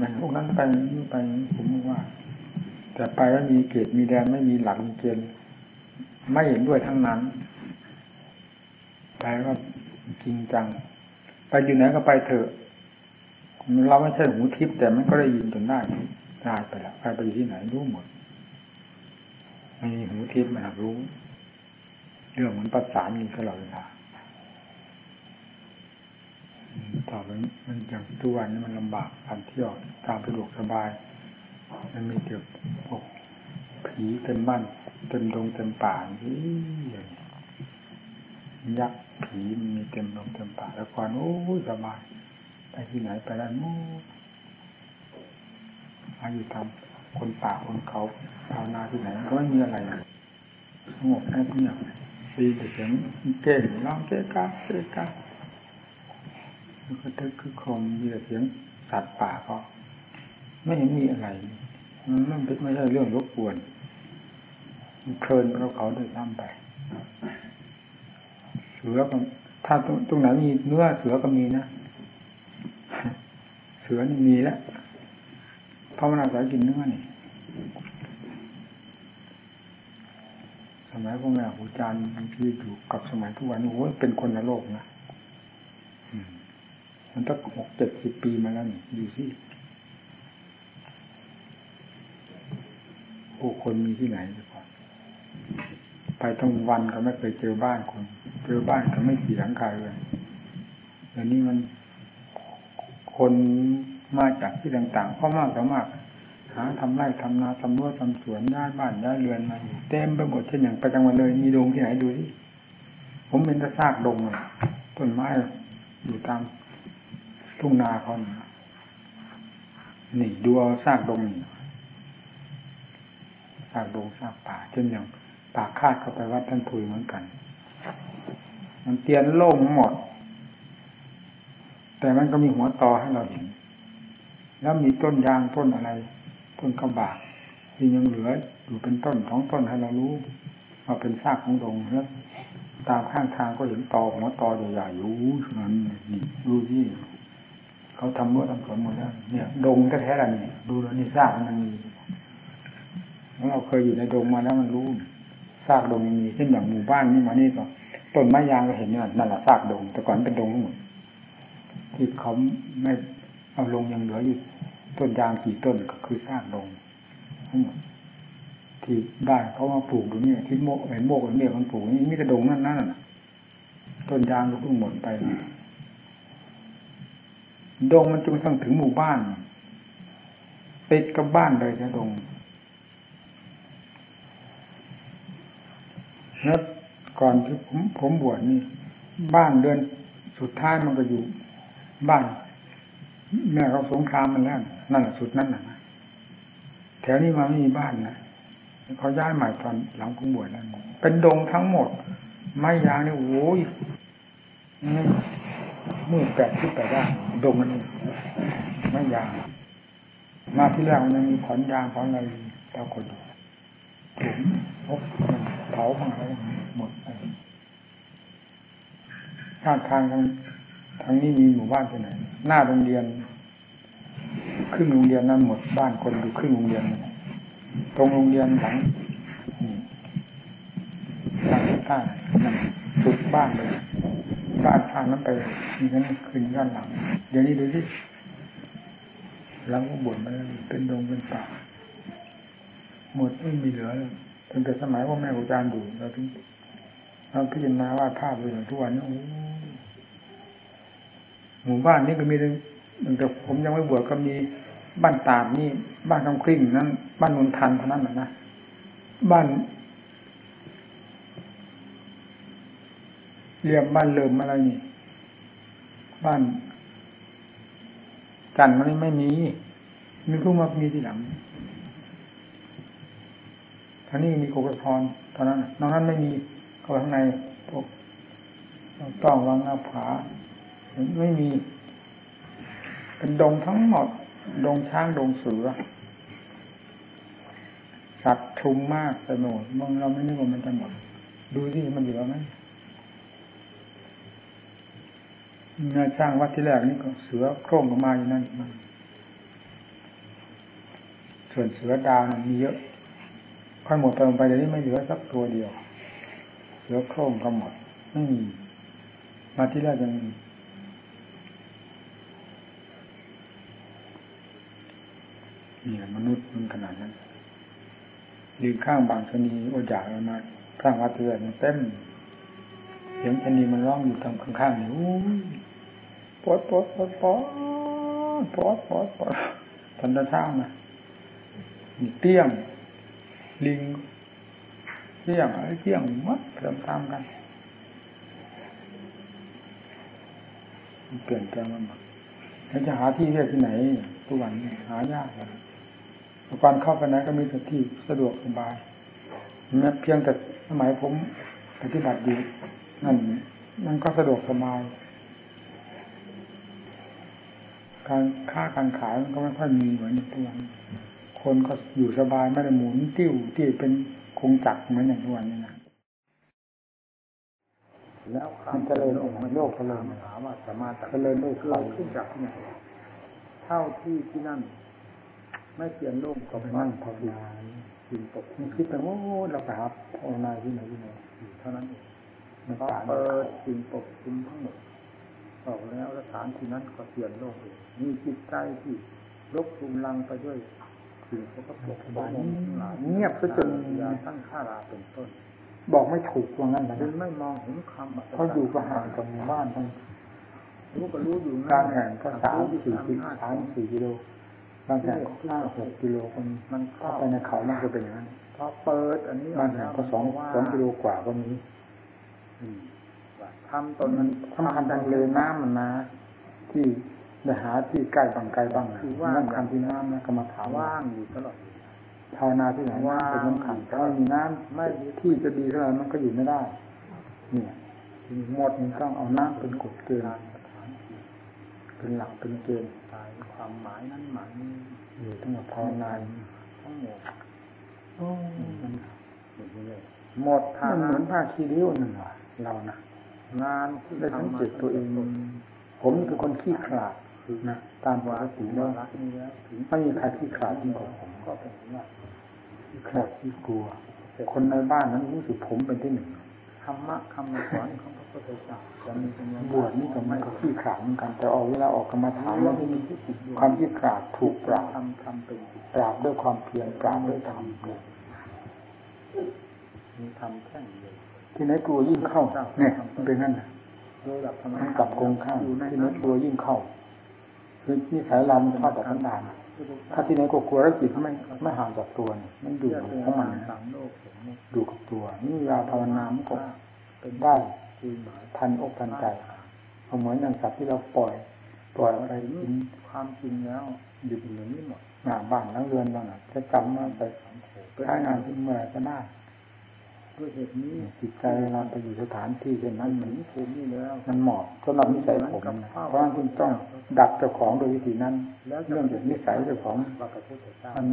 มันพวกนั้นไปนี่ไปผมว่า แต่ไปแล้วมีเกตมีแดนไม่มีหลักมีเกณฑ์ไม่เห็นด้วยทั้งนั้น ไปก็จริงจัง ไปอยู่ไหนก็ไปเถอะ เราไม่ใช่หูทิพย์แต่มันก็ได้ยินจนได้ได้ไปแล้วไปไปอยู่ที่ไหนรู้หมดไม่มีหูทิพย์มันรู้ เรื่องมันประสานอยู่ตลอดเวลา ต่อไปมันอย่างทุกวันนี้มันลำบากการเที่ยวตามสะดวกสบาย มันมีเกี่ยวกับผีเต็มบ้านเต็มดงเต็มป่าที่อย่างยักษ์ผีมีเต็มดงเต็มป่าแล้วก่อนโอ้ยสบายไปที่ไหนไปได้โม้อาอยู่ตามคนป่าคนเขาภาวนาที่ไหนก็ไม่มีอะไรสงบแอบเงียบดีแต่เสียงเก่งร้องเก๊กาเก๊กา แล้วก็ทึกคือคมมีแต่เสียงสัตว์ป่าก็ ไม่เห็นมีอะไรมันไม่ไม่ใช่เรื่องรบกวนเพลินเขาเขาด้วยซ้ำไป เสือก็ถ้าตรงไหนมีเนื้อเสือก็มีนะ เสือนี่มีแล้วเพราะมันอาศัยกินเนื้อนี่สมัยพวกแม่หูจานบางทีอยู่กับสมัยทุกวันโอ้ยเป็นคนละโลกนะ มันตั้งหกเจ็ดสิบปีมาแล้วนี่ดูสิผู้คนมีที่ไหนก่อนไปทั้งวันก็ไม่เคยเจอบ้านคน เจอบ้านก็ไม่ขี่หลังคาเลยเดี๋ยวนี้มันคนมาจากที่ต่างๆก็มากต่อมากหาทำไร่ทำนาทำรั้วทำสวนย้ายบ้านย้ายเรือนมาเต็มไปหมดเช่นอย่างไปจังหวัดเลย มีดงที่ไหนดูที่ผมเป็นตะซากดงต้นไม้อยู่ตาม ทุ่งนาเขานี่ดูเอาซากดงนี่ซากดงซากป่า เช่นอย่างป่าคาดเข้าไปวัดท่านพุยเหมือนกัน มันเตียนโล่งหมด แต่มันก็มีหัวตอให้เราเห็น แล้วมีต้นยางต้นอะไร ต้นกระบากที่ยังเหลืออยู่เป็นต้นท้องต้นให้เรารู้ว่าเป็นซากของดงแล้วตามข้างทางก็เห็นตอหัวตอใหญ่ๆอยู่นั้นนี่ดูที่ เขาทำเมื่อทำสวนหมดแล้วเนี่ยดงแท้ๆล่ะนี่ดูแล้วนี่ซากมันมีแล้วเราเคยอยู่ในดงมาแล้วมันรู้ซากดงยังมีเช่นอย่างหมู่บ้านนี่มานี่ก็ต้นไม้ยางก็เห็นอยู่นั่นแหละซากดง แต่ก่อนเป็นดงทั้งหมดที่เขาไม่เอาลงยังเหลืออยู่ต้นยางกี่ต้นก็คือซากดงทั้งหมดที่ได้เขามาปลูกตรงนี้ที่โมกเห็นโมกเห็นเมียมันปลูกนี่มีแต่ดงนั่นนั่นน่ะต้นยางก็เพิ่งหมดไป ดงมันจนทั้งถึงหมู่บ้านติดกับบ้านเลยนะดงแล้วก่อนที่ผมผมบวชนี่ บ้านเดือนสุดท้ายมันก็อยู่ บ้าน แม่เขาสงครามมันแล้วนั่นแหละสุดนั่นนะแถวนี้มาไม่มีบ้านนะเขาย้ายใหม่ตอนหลังผมบวชแล้วเป็นดงทั้งหมด ไม้ยางนี่โอ้ย มือแปดที่แปดได้ดงมันไม่ยางมาที่แรกมันมีขอนยางขอนอะไรปรากฏถุงพบมันเผาพังอะไรหมดไปข้างทางทางทางนี้มีหมู่บ้านที่ไหน หน้าโรงเรียนครึ่งโรงเรียนนั้นหมดบ้านคนอยู่ครึ่งโรงเรียน ตรงโรงเรียนหลังทางใต้นั่นสุดบ้านเลย บ้านทางนั้นไปมีนั้นขึ้นย้อนหลัง เดี๋ยวนี้ดูสิหลังก็บ่นมันเป็นดงเป็นป่าหมดไม่มีเหลือเลยตั้งแต่สมัยว่าแม่อาจารย์อยู่เราถึงเราพิจารณาวาดภาพเลยทุกวันนี้หมู่บ้านนี้ก็มีตั้งแต่ผมยังไม่บวชก็มีบ้านตามนี่บ้านคำคริ่งนั้น บ้านนนทันเท่านั้นนะบ้าน เรียบบ้านเริมอะไรนี่บ้านกันมันไม่มีมีเพิ่งมามีทีหลังท่านี้มีโกกพรเท่านั้นนอกนั้นไม่มีเข้าข้างในพวกต้องวังอาผาไม่มี เป็นดงทั้งหมด ดงช้างดงเสือสัตว์ทุมมากสนุกมองเราไม่นึกว่ามันจะหมด ดูที่มันเหลือไหม งานสร้างวัดที่แรกนี่ก็เสือโคร่งออกมาอยู่นั่นมันส่วนเสือดาวนั้นมีเยอะ ค่อยหมดไปลงไปเดี๋ยวนี้ไม่เหลือสักตัวเดียว เสือโคร่งก็หมดไม่มีมาที่แรกยังมีนี่มนุษย์มันขนาดนั้นยืนข้างบางชนีโอจามันมาสร้างวัดเตือนมันเต็มเสียงชนีมันร้องอยู่ทางข้างๆนี่อู้ ปอดปอดปอดปอดปอดปอดปอดทันตะช่างนะเตี้ยง ลิงเตี้ยงอะไรเตี้ยงมัดตามๆกันมันเปลี่ยนแปลงมันหมดแล้วจะหาที่เที่ยวที่ไหนทุกวันนี้หายากเลยก่อนเข้าไปไหนก็มีแต่ที่สะดวกสบายแม้เพียงแต่สมัยผมปฏิบัติอยู่นั่นมันก็สะดวกสบาย การค้าการขายมันก็ไม่ค่อยมีเหมือนอย่างทุกวันคนก็อยู่สบายไม่ได้หมุนติ้วที่เป็นคงจักเหมือนอย่างทุกวันนี้นะแล้วมันเจริญมันโลกเจริญถามว่าสามารถเจริญด้วยใครเราขึ้นจากที่ไหนเท่าที่ที่นั่น ไม่เปลี่ยนโลกก็ไปนั่งภาวนากินตกมันคิดไปว่าโอ้เราไปหาภาวนาที่ไหนที่ไหนเท่านั้นเองมันพอต่งเปิดกินตกกินทั้งหมดออกแล้วสถานที่นั้นก็เปลี่ยนโลกเอง มีจิตใจที่ลบลุมลังไปด้วยสิ่งสกปรกสบายทั้งหลายเงียบซะจนยาตั้งค่าราเป็นต้น บอกไม่ถูกว่างั้นนะจึงไม่มองเห็นคำอัศจรรย์เพราะอยู่ก็ห่างจากหมู่บ้านทั้งรู้ก็รู้อยู่นะกลางแห่งก็สามรู้สี่อยู่กิโลห้สามสี่กิโลบางแห่งก็ห้าหกกิโลคนมันเข้าเข้าไปในเขามันก็เป็นอย่างนั้นพอเปิด อันนี้บางแห่งก็สองว่าสองกิโลกว่าก็มีว่าทำตนมันสำคัญทางเลยน้ำมันนะที่ ไปหาที่ใกล้บางไกลบางคือว่าสำคัญที่น้ำนะก็มาถามว่าว่างอยู่ตลอดภาวนาที่ไหนน้ำเป็นสำคัญถ้าไม่มีน้ำไม่ที่จะดีเท่าไหร่มันก็อยู่ไม่ได้ เนี่ยหมดมันต้องเอาน้ำเป็นกฎเกณฑ์การสถานที่เป็นหลักเป็นเกณฑ์ตายความหมายนั้นหมายนี้อยู่ทั้งหมดภาวนาทั้งหมดโอ้มันอย่างนี้เลยหมดทามันงเหมือนผ้าคีริ้วหนึ่งว่ะเรานะงานที่ได้สังทำมาเกตตัวเองผมนี่เป็นคนขี้ขลาด นะตามปวากติถึงแล้วรักนี้แล้วถึงไม่มีใครขี้ขลาดยิ่งกว่าผมก็เป็นว่าขี้ขลาดขี้กลัวคนในบ้านนั้นรู้สึกผมเป็นที่หนึ่งธรรมะคำสอนของพระพุทธเจ้าจะมีเป็นยังไงบวชนี่ก็มันก็ขี้ขลาดเหมือนกัน แต่ออกเวลาออกกรรมฐานถามแล้ว่าวที่มีที่ติดความขี้ขลาดถูกปราบทำทำเป็นจิตปราบด้วยความเพียรปราบด้วยธรรมเนี่ยมีทำแค่เดียวที่ไหนกลัวยิ่งเข้าเนี่ยมันเป็นงั้นนะโดยหลักธรรมมันกลับโกงข้างอยู่ในที่ไหนนั้นกลัวยิ่งเข้า คือนิสัยเรามันชอบแบบสันดานถ้าที่ไหนก็กลัวแล้วจิตไม่ไม่ห่างจากตัวเนี่ยมันอยู่ของมันนะสามโลกเห็นไหมอยู่กับตัว นี่เวลาภาวนามันก็เป็นได้คือหมายทันอกทันใจเอาเหมือนอย่างสัตว์ที่เราปล่อย ปล่อยอะไรกินความจริงแล้วอยู่อย่างนี้หมดหน้าบ้านทั้งเรือนบ้างอะจะจำมาไปใช้งานที่เมื่อไหรก็ได้ด้วยเหตุนี้จิตใจเวลาไปอยู่สถานที่เช่นนั้นมันถึงภูมินี้แล้วมันเหมาะสำหรับนิสัยผมนะเพราะฉะนั้นคุณต้อง ดับเจ้าของโดยวิธีนั้นแล้วเรื่องจากนิสัยเจ้าของพระพุทธเจ้ามัน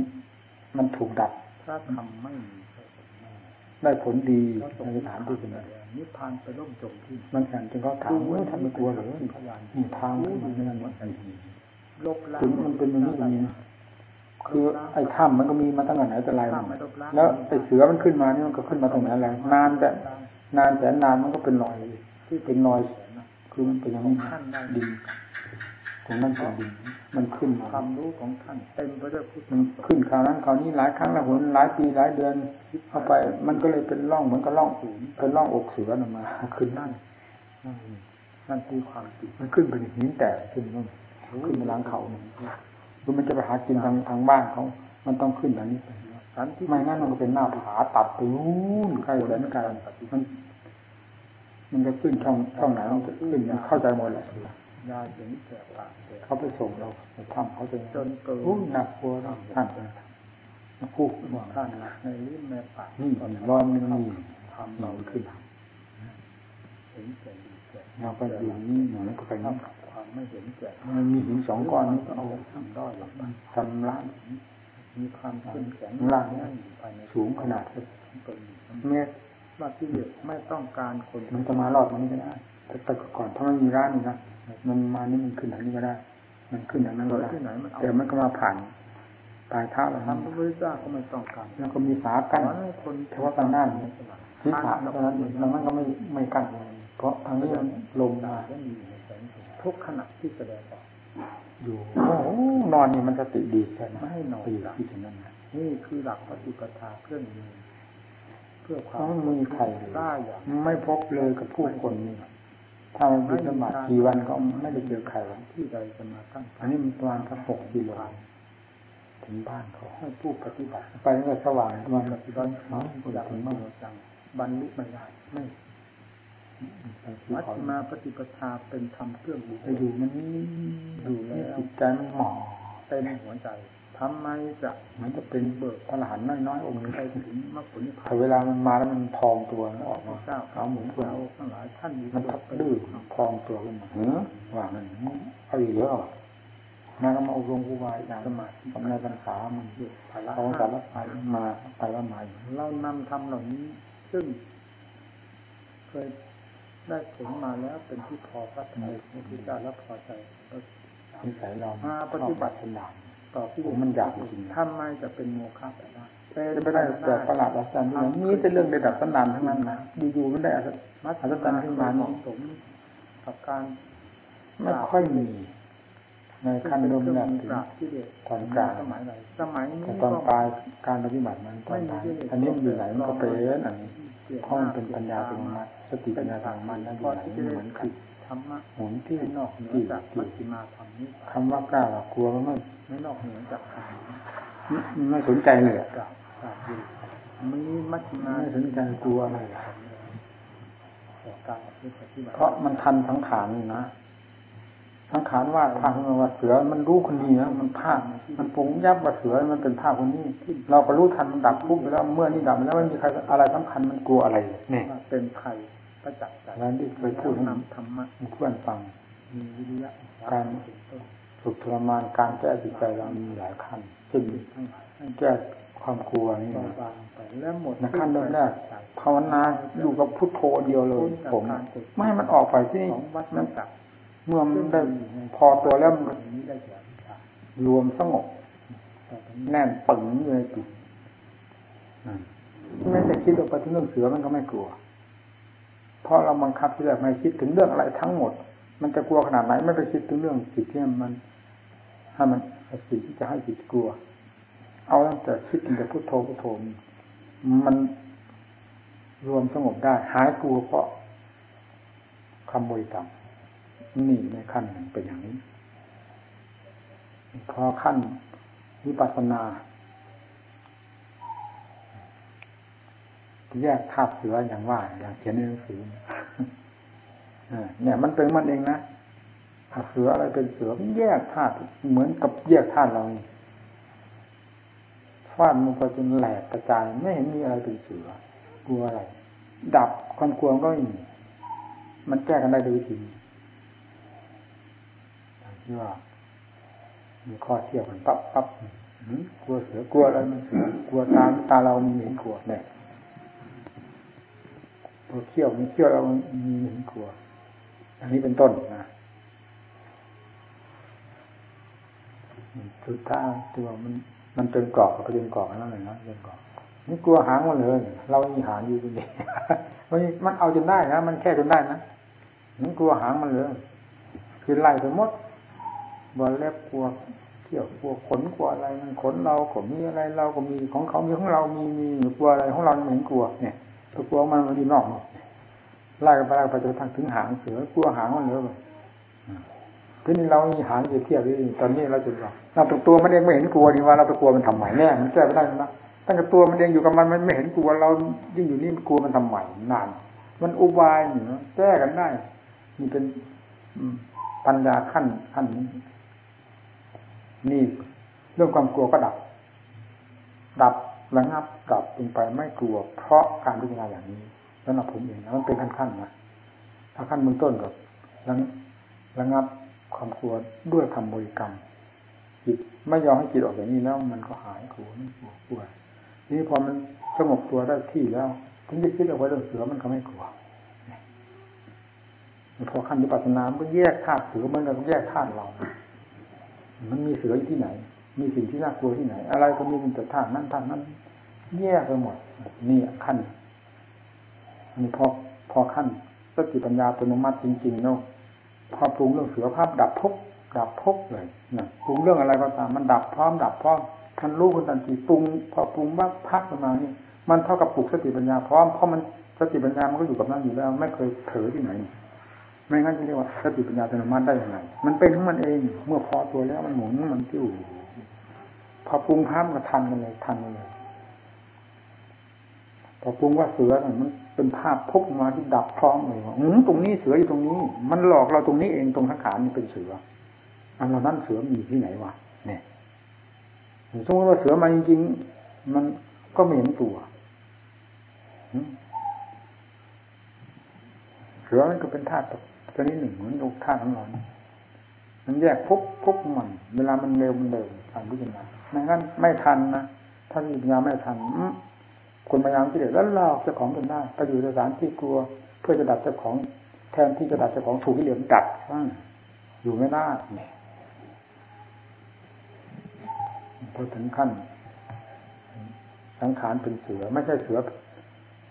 มันถูกดับพระธรรมไม่มีพระสงฆ์ไม่มีได้ผลดีพระสงในฆ์สถานที่เช่นนั้นนิพพานไปร่มจมที่มันแข่งจนเขาถามว่าทำไมกลัวเหรือพยานนี่ทางมันเป็นอย่างนี้ลบล้างถึงมันเป็นอย่างนี้อย่างนี้นะคือไอ้ถ้ำมันก็มีมาตั้งแต่ไหนแต่ไรถ้าไม่ลบล้างแล้วไอ้เสือมันขึ้นมานี่มันก็ขึ้นมาตรงไหนอะไรนานแต่นานแสนนานมันก็เป็นรอยที่เป็นรอยคือมันเป็นอย่างนี้นะท่านได้ดิน ตรงนั้นเป็นดินมันขึ้นมาความรู้ของท่านเต็มไปด้วยพุทธมันขึ้นคราวนั้นคราวนี้หลายครั้งหลายหนหลายปีหลายเดือนเข้าไป มันก็เลยเป็นร่องเหมือนกับร่องเป็นร่องอกเสือออกมาขึ้นนั่นนั่นคือความจริงมันขึ้นไปหินแตกขึ้นนู่นขึ้นไปหลังเขาเนี่ยคือมันจะไปหากินทางทางบ้านเขามันต้องขึ้นแบบนี้ไปสันที่ไม่งั้นมันก็เป็นหน้าผาตัดไปนู่นไกลแสนไกลมันมันจะขึ้นช่องช่องไหนมันจะขึ้นมันเข้าใจหมดแหละ ยาเห็นแก่ปากแก่เขาไปส่งเราในถ้ำเขาจะจนเกิโอ้นหนักกลัวนะท่านมาพูดว่าท่านหนักในลิ้นในปากนี่รอยมันมีทำเราเราขึ้นเห็นแก่ดีแก่เราก็อยู่นี่หนูแล้วก็ไปนี่ทำความไม่เห็นแก่มันมีหินสองก้อนนี้ก็เอาทำด้อยลงไปทำร้านมีความเข้มแข็งข้างล่างแน่เนี่ยนอยู่ภายในสูงขนาดตนเมตรว่าที่เหลือไม่ต้องการคนมันจะมารอดมันนี้ก็ได้แต่แต่ก่อนถ้าไม่มีร้านนี่นะ มันมานี่มันขึ้นทางนี้ก็ได้ มันขึ้นทางนั้นก็ได้ที่ไหนมันเอาแต่มันก็มาผ่านปลายเท้าเราทำพระพุทธเจ้าก็ไม่ต้องการแล้วก็มีฝาสกั้นอนให้คนเฉพาะทางด้านศีรษะเท่านั้นเองดังนั้นก็ไม่ไม่กั้นเพราะทางนี้มันลมมาก็มีในแสงทุกขณะที่แสดงออกอยู่โอ้โหนอนนี่มันสติดีใช่ไหมไม่ให้นอนไปอยู่ที่ตรงนั้นนะนี่คือหลักปฏิปทาเครื่องมือเพื่อความเขาไม่มีใครเลยได้อย่างไม่พบเลยกับผู้คนนี่ ถ้าบินสมาธิกี่วันก็ไม่ได้เจอใครหรอกที่ใดจะมาตั้งอันนี้มันประมาณสักหกกิโลถึงบ้านเขาให้ผู้ปฏิบัติ ไปตั้งแต่สว่างประมาณปฏิบัติอ๋อคนอย่างถึงมาจังบรรลุไม่ได้ไม่มัชเขาฌิมาปฏิปทาเป็นธรรมเครื่องบุไปอยู่มันดูแล้วจิตใจมันหมอเต็มหัวใจ ทำไมจะเหมันจะเป็นเบิกพระอรหันต์น้อยๆองค์นึงไปถึงมรรคผลนิพพาแต่นเวลามันมาแล้วมันพองตัวออกมาเจ้าเอาเหมือนคนเราทั้งหลายท่านมีมันทับดื้อพองตัวขึ้นมาเฮ้อว่ามันเอาอีกแล้วมาก็มาอบรมครูบาอาจารย์สมาธิทำในพรรษามันภาระของสารพัดมาไปว่ามาอยู่เรานำทำเหล่านี้ ซึ่ง เคยได้ผลมาแล้วเป็นที่พอพระทัยของพระเจ้าและพอใจของพระนิสัยเรามาปฏิบัติสนาม ต่อที่ผมมันอยากจริงๆทำไมจะเป็นโมฆะไปได้จะไม่ได้แต่ประหลาดอาจารย์ที่ไหนมีแต่เรื่องระดับสนานทั้งนั้นนะอยู่ๆมันได้อัศมัชอัศจรรย์ขึ้นมาเหนี่มาะสมกับการไม่ค่อยมีในขั้นเริ่มแรกถึถึงงปราบที่เด็กตอนกลางสมัยไหนสมัยนี้แต่ตอนปลายการปฏิบัติมันตอนปลายอันนี้มันอยู่ไหนมันก็เป็นอันนี้เพราะมันเป็นปัญญาเป็นมัดสติปัญญาทางมันนั่นอพยู่อไหนที่จะเหได้มือนกัฝึนกธรรมะหมุนที่ที่นอกเหนือที่จากมัที่ชฌิมาธรรมนี้คำว่ากล้าหรอกกลัวมัน ไม่ไม่นอกเหนือจากธรรมนี้ไม่สนใจเลยอะกราบกราบอยู่มีมัชฌิมาไม่สนใจกลัวอะไรอะต่อการปฏิบัติเพราะมันทันสังขารนี่นะสังขารว่าภาคขึ้นมาว่าเสือมันรู้คนดีนะมันภาคมันปรุงยับว่าเสือมันเป็นภาคคนนี้ เราก็รู้ทันมันดับปุ๊บไปแล้วเมื่อนี่ดับไปแล้วไม่มีใครอะไรสำคัญมันกลัวอะไรเนี่ยว่าเป็นภัยประจักษ์ใจแล้วที่เคยพูดให้นำธรรมะเพื่อนฟังมีวิริยะการเป็นต้น ฝึกทรมานการแก้จิตใจเรามีหลายขั้นเช่นทั้งหลายให้แก้ความกลัวนี่นะแล้วหมดในขั้นเริ่มแรกภาวนาอยู่กับพุทโธเดียวเลย ผมไม่ให้มันออกไปที่นั่นเมื่อมันได้พอตัวแล้วมันรวมสงบแน่นปึงอยู่ในจิตนั่นแม้แต่คิดออกไปถึงเรื่องเสือมันก็ไม่กลัว เพราะเราบังคับที่แรกไม่คิดถึงเรื่องอะไรทั้งหมด มันจะกลัวขนาดไหนไม่ไปคิดถึงเรื่องจิตที่มัน ให้มันสิ่งที่จะให้จิตกลัว เอาตั้งแต่คิดตั้งแต่พุทโธพุทโธ่มันรวมสงบได้หายกลัวเพราะคำบริกรรมนี่ในขั้นหนึ่งเป็นอย่างนี้พอขั้นวิปัสสนา แยกธาตุเสืออย่างว่า อย่างเขียนในหนังสือเนี่ยมันเป็นมันเองนะ เสืออะไรเป็นเสือมันแยกธาตุเหมือนกับแยกธาตุเรานี่ฟาดมันไปจนแหลกกระจายไม่เห็นมีอะไรเป็นเสือกลัวอะไร ดับความกลัวก็ไม่มีมันแก้กันได้โดยวิธีที่ว่ามีข้อเทียบกันปั๊บปั๊บกลัวเสือกลัวอะไรมันเสือกลัวตาตาเรามีเห็นกลัวเนี่ยตัวเขี้ยวมีเขี้ยวเรามีเห็นกลัว อันนี้เป็นต้นนะ คือถ้าตัวมันมันเป็นกรอบกับเป็นกรอบนั่นเลยนะเป็นกรอบนี่กลัวหางมันเลย เรามีหางอยู่ตรงนี้มันมันเอาจนได้นะมันแค่จนได้นะมันกลัวหางมันเลยคือไล่ไปหมดบอลเล็บกลัวเที่ยวกลัวขนกลัวอะไรมันขนเราก็มีอะไรเราก็มีของเขามีของเรามีมีกลัวอะไรของเราไม่เห็นกลัวเนี่ยตัวกลัวมันมันอยู่นอกไล่กันไปไล่ไปจนทั้งถึงหางเสือกลัวหางมันเลย ทีนี้เรามีหางจะเทียบที่ตอนนี้เราจะบอกเราตัวตัวมันเองไม่เห็นกลัวดีว่าเราไปกลัวมันทำไมแน่มันแก้ไม่ได้นะตั้งแต่ตัวมันเองอยู่กับมันมันไม่เห็นกลัวเรายิ่งอยู่นี่มันกลัวมันทำไมนาน มันอุบายอยู่นะแก้กันได้นี่เป็นปัญญาขั้นขั้นนี้นี่เรื่องความกลัวก็ดับ ดับระงับดับลงไปไม่กลัว เพราะการพิจารณาอย่างนี้สำหรับผมเองนะมันเป็นขั้นๆนะถ้าขั้นเบื้องต้นกับระงับ ความกลัวด้วยคำบริกรรมจิตไม่ยอมให้จิตออกอย่างนี้แล้วมันก็หายกลัวไม่กลัวกลัวนี้พอมันสงบตัวได้ที่แล้วถึงจะคิดเอาไว้เรื่องเสือมันก็ไม่กลัวพอขั้นวิปัสสนามันก็แยกธาตุเสือมันก็แยกธาตุเรา มันมีเสืออยู่ที่ไหน มีสิ่งที่น่ากลัวที่ไหน อะไรก็มีแต่ท่านั้นท่านั้น แยกไปหมดนี่ขั้นอันนี้พอพอขั้นสติปัญญาอัตโนมัติจริงๆเนาะ พอปรุงเรื่องเสือภาพดับพบดับพบเลยนะปรุงเรื่องอะไรก็ตามมันดับพร้อมดับพร้อมท่านรู้คนทันทีปรุง พอปรุงว่าพักขึ้นมานี่มันเท่ากับปลุกสติปัญญาพร้อมเพราะมันสติปัญญามันก็อยู่กับนั้นอยู่แล้ว ไม่เคยเผลอที่ไหนไม่งั้นจะเรียกว่าสติปัญญาอัตโนมัติได้ยังไงมันเป็นของมันเอง เมื่อพอตัวแล้วมันหมุนมันติ้วพอปรุงภาพก็ทันกันเลยทันกันเลยพอปรุงว่าเสือมัน เป็นภาพพกมาที่ดับพร้อมเลยว่าอืตรงนี้เสืออยู่ตรงนี้ มันหลอกเราตรงนี้เองตรงข้างขานี่เป็นเสือ อันเรานั้นเสือมีที่ไหนวะเนี่ยสมมติว่าเสือมาจริงๆมันก็ไม่เห็นตัวเสือมันก็เป็นธาตุตัวนี้หนึ่งเหมือนกับธาตุของเรามันแยกพบพบมัน เวลามันเร็วมันเร็วทางพิจารณาไม่งั้นไม่ทันนะถ้าปัญญาไม่ทัน คนพยายามที่เด็ดแล้วลอกเจ้าของจนได้ไปอยู่ในสถานที่กลัว เพื่อจะดับเจ้าของแทนที่จะดับเจ้าของถูกที่เหลือดับอยู่ไม่ได้เนี่ยพอถึงขั้น สังขารเป็นเสือ ไม่ใช่เสือ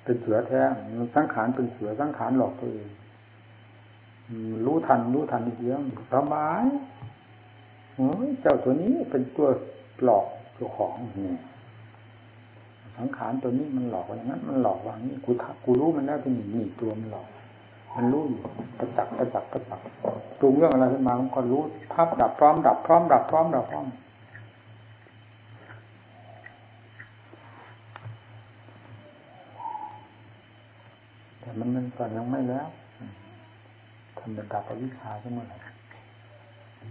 เป็นเสือแท้สังขารเป็นเสือสังขารหลอกตัวเองรู้ทัน รู้ทันอีเรื่องสบายโอ้ยเจ้าตัวนี้เป็นตัวหลอกเจ้าของนี่ สังขารตัวนี้มันหลอกอย่างนั้น มันหลอกว่างี้กูกูรู้มันแล้วเป็นหนีตัวมันหลอก มันรู้อยู่ประจักษ์ประจักษ์ประจักษ์ปรุงเรื่องอะไรขึ้นมามันก็รู้ภาพดับพร้อมดับพร้อมดับพร้อมดับพร้อมแต่มันมันก่อนยังไม่แล้วทำระดับวิชาขึ้นมาแล้ว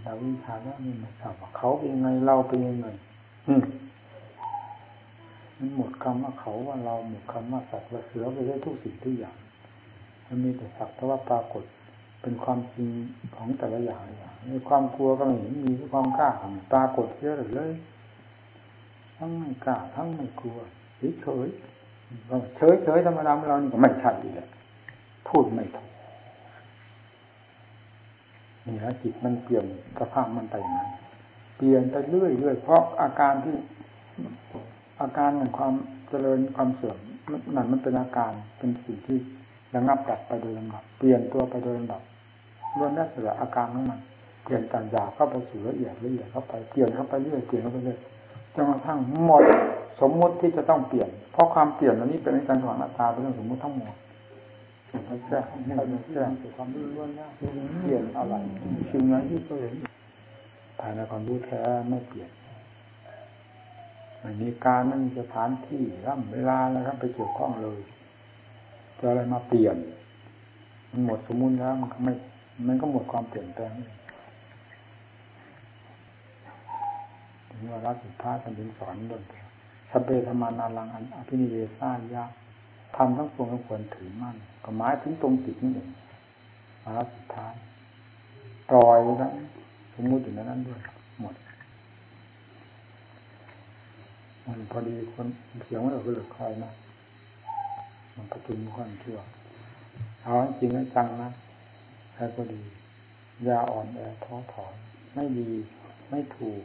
ดาวิชาแล้วนี่มันทราบว่าเขาเป็นยังไงเราเป็นยังไง อืม มันหมดคำว่าเขาว่าเราหมดคำว่าสัตว์ว่าเสือไปได้ทุกสิ่งทุกอย่าง มันมีแต่สักแต่ว่าปรากฏเป็นความจริงของแต่ละอย่างอย่างมีความกลัวก็ไม่เห็นมีความกล้าปรากฏเยอะเลย ทั้งไม่กล้าทั้งไม่กลัวเฉยเฉยเฉยเฉยธรรมดาเรานี่ก็ไม่ใช่อีกแหละพูดไม่ถูกนี่ฮะจิตมันเปลี่ยนสภาพมันไปอย่างนั้นเปลี่ยนไปเรื่อยเรื่อยเพราะอาการที่ อาการแห่งความเจริญความเสื่อมนั่นมันเป็นอาการเป็นสิ่งที่ระงับดับไปโดยลำดับเปลี่ยนตัวไปโดยลำดับล้วนได้เสียอาการของมันเปลี่ยนจากหยาเข้าไปสู่ละเอียดละเอียดเข้าไปเปลี่ยนเข้าไปเรื่อยเปลี่ยนเข้าไปเรื่อยจนกระทั่งหมดสมมุติที่จะต้องเปลี่ยน เพราะความเปลี่ยนอันนี้เป็นการถอดหน้าตาเป็นเรื่องสมมุติทั้งหมดแค่ให้เราแค่ความรู้ล้วนแล้วเปลี่ยนอะไรสิ่งนั้นที่เคยเห็นภายในความรู้แท้ไม่เปลี่ยน ไม่มีการไม่มีสถานที่ร่ำเวลาแล้วครับไปเกี่ยวข้องเลยจะอะไรมาเปลี่ยน มันหมดสมมุติแล้วมันก็ไม่มันก็หมดความเปลี่ยนแปลงถึงว่ารัสุดท้ายท่านถึงสอนด้วยสเปธรรมานาลังอันอภินิเวสายาทำทั้งปวงก็ควรถือมั่นก็หมายถึงตรงจิตนี่เองวาระสุดท้ายปล่อยนะสมมุติอยู่นั้นด้วยห มันพอดีคนเสียงมันออกเลยคอยนะมันประจุมค่อนชั่วเอาจริงให้จังนะใครก็ดียาอ่อนแอท้อถอนไม่ดีไม่ถูก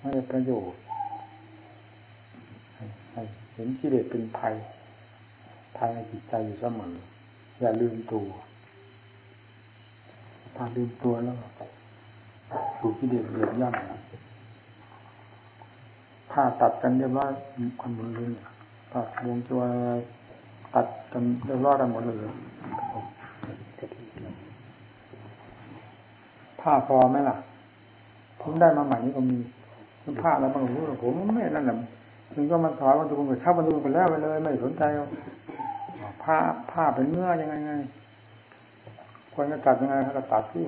ไม่ได้ประโยชน์เห็นกิเลสเป็นภัยภายในจิตใจอยู่เสมออย่าลืมตัวถ้าลืมตัวแล้วถูกกิเลสเหยียบย่ำ ถ้าตัดกันเรียบร้อยคนบนเรือนตัดวงจรตัดกันเรียบร้อยกันหมดเลยผ้าพอไหมล่ะ ผมได้มาใหม่นี่ก็มีผ้าแล้วบางรู้ผมไม่นั่นแหละถึงก็มาถอยมาดูกันเช่ามาดูกันแล้วไปเลยไม่สนใจผ้าผ้าเป็นเนื้อยังไงไงควรจะตัดยังไงก็ตัดที่